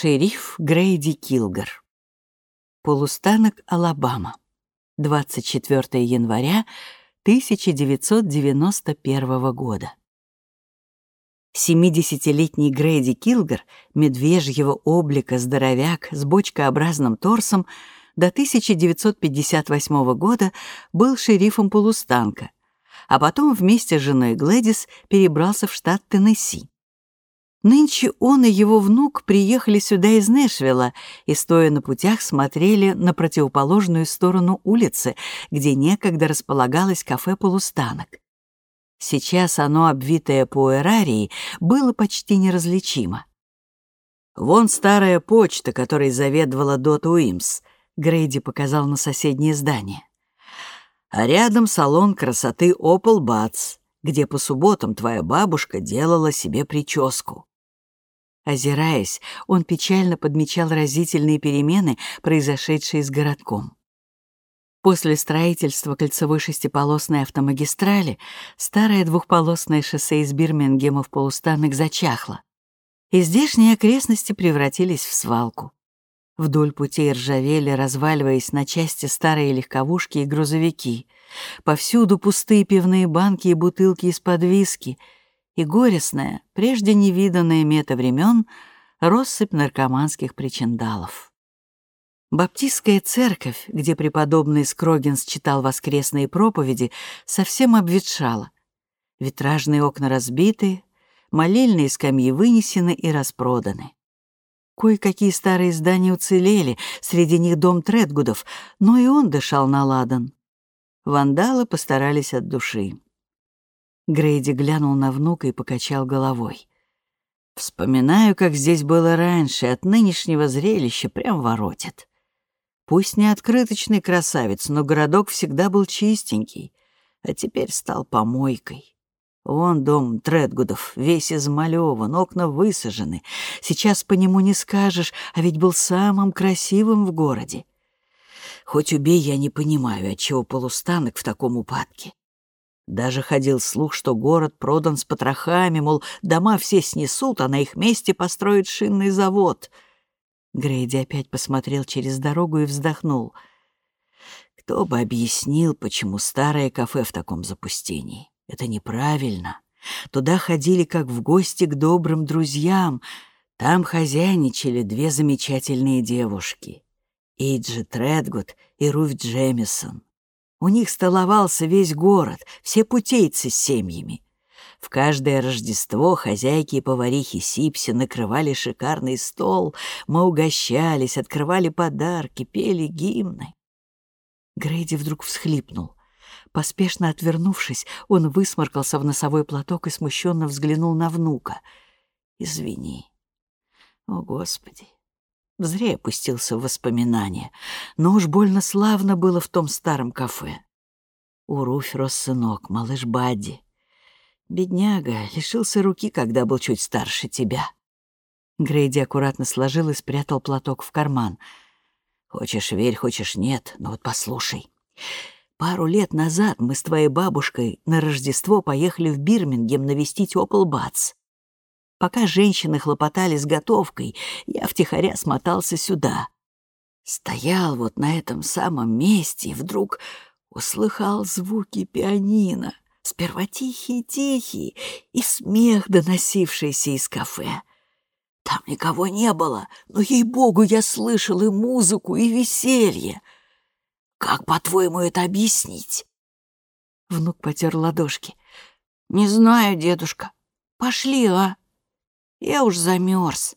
Шериф Грейди Килгар. Полустанок, Алабама. 24 января 1991 года. 70-летний Грейди Килгар, медвежьего облика здоровяк с бочкообразным торсом, до 1958 года был шерифом полустанка, а потом вместе с женой Глэдис перебрался в штат Теннесси. Нынче он и его внук приехали сюда из Нэшвилла и, стоя на путях, смотрели на противоположную сторону улицы, где некогда располагалось кафе «Полустанок». Сейчас оно, обвитое пуэрарией, было почти неразличимо. «Вон старая почта, которой заведовала Дот Уимс», — Грейди показал на соседнее здание. «А рядом салон красоты Опал Бац, где по субботам твоя бабушка делала себе прическу. Озираясь, он печально подмечал разительные перемены, произошедшие с городком. После строительства кольцевой шестиполосной автомагистрали старое двухполосное шоссе из Бирмингема в полустанок зачахло, и здешние окрестности превратились в свалку. Вдоль путей ржавели, разваливаясь на части старые легковушки и грузовики. Повсюду пустые пивные банки и бутылки из-под виски — и горестная, прежде невиданная мета времен, россыпь наркоманских причиндалов. Баптистская церковь, где преподобный Скрогинс читал воскресные проповеди, совсем обветшала. Витражные окна разбиты, молельные скамьи вынесены и распроданы. Кое-какие старые здания уцелели, среди них дом Тредгудов, но и он дышал на ладан. Вандалы постарались от души. Грейди глянул на внука и покачал головой. «Вспоминаю, как здесь было раньше, от нынешнего зрелища прям воротит. Пусть не открыточный красавец, но городок всегда был чистенький, а теперь стал помойкой. Вон дом Тредгудов, весь измалёван, окна высажены. Сейчас по нему не скажешь, а ведь был самым красивым в городе. Хоть убей, я не понимаю, отчего полустанок в таком упадке. Даже ходил слух, что город продан с потрохами, мол, дома все снесут, а на их месте построят шинный завод. Грейди опять посмотрел через дорогу и вздохнул. Кто бы объяснил, почему старое кафе в таком запустении? Это неправильно. Туда ходили как в гости к добрым друзьям. Там хозяйничали две замечательные девушки — Иджи Тредгуд и Руф Джемисон. У них столовался весь город, все путейцы с семьями. В каждое Рождество хозяйки и поварихи Сипси накрывали шикарный стол, мы угощались, открывали подарки, пели гимны. Грейди вдруг всхлипнул. Поспешно отвернувшись, он высморкался в носовой платок и смущенно взглянул на внука. «Извини. О, Господи, Зря я пустился в воспоминания, но уж больно славно было в том старом кафе. У Руфь рос сынок, малыш Бадди. Бедняга, лишился руки, когда был чуть старше тебя. Грейди аккуратно сложил и спрятал платок в карман. Хочешь верь, хочешь нет, но вот послушай. Пару лет назад мы с твоей бабушкой на Рождество поехали в Бирмингем навестить Опл Бац. Пока женщины хлопотали с готовкой, я втихаря смотался сюда. Стоял вот на этом самом месте и вдруг услыхал звуки пианино, сперва тихие-тихие, и смех, доносившийся из кафе. Там никого не было, но, ей-богу, я слышал и музыку, и веселье. Как, по-твоему, это объяснить?» Внук потер ладошки. «Не знаю, дедушка. Пошли, а?» Я уж замерз.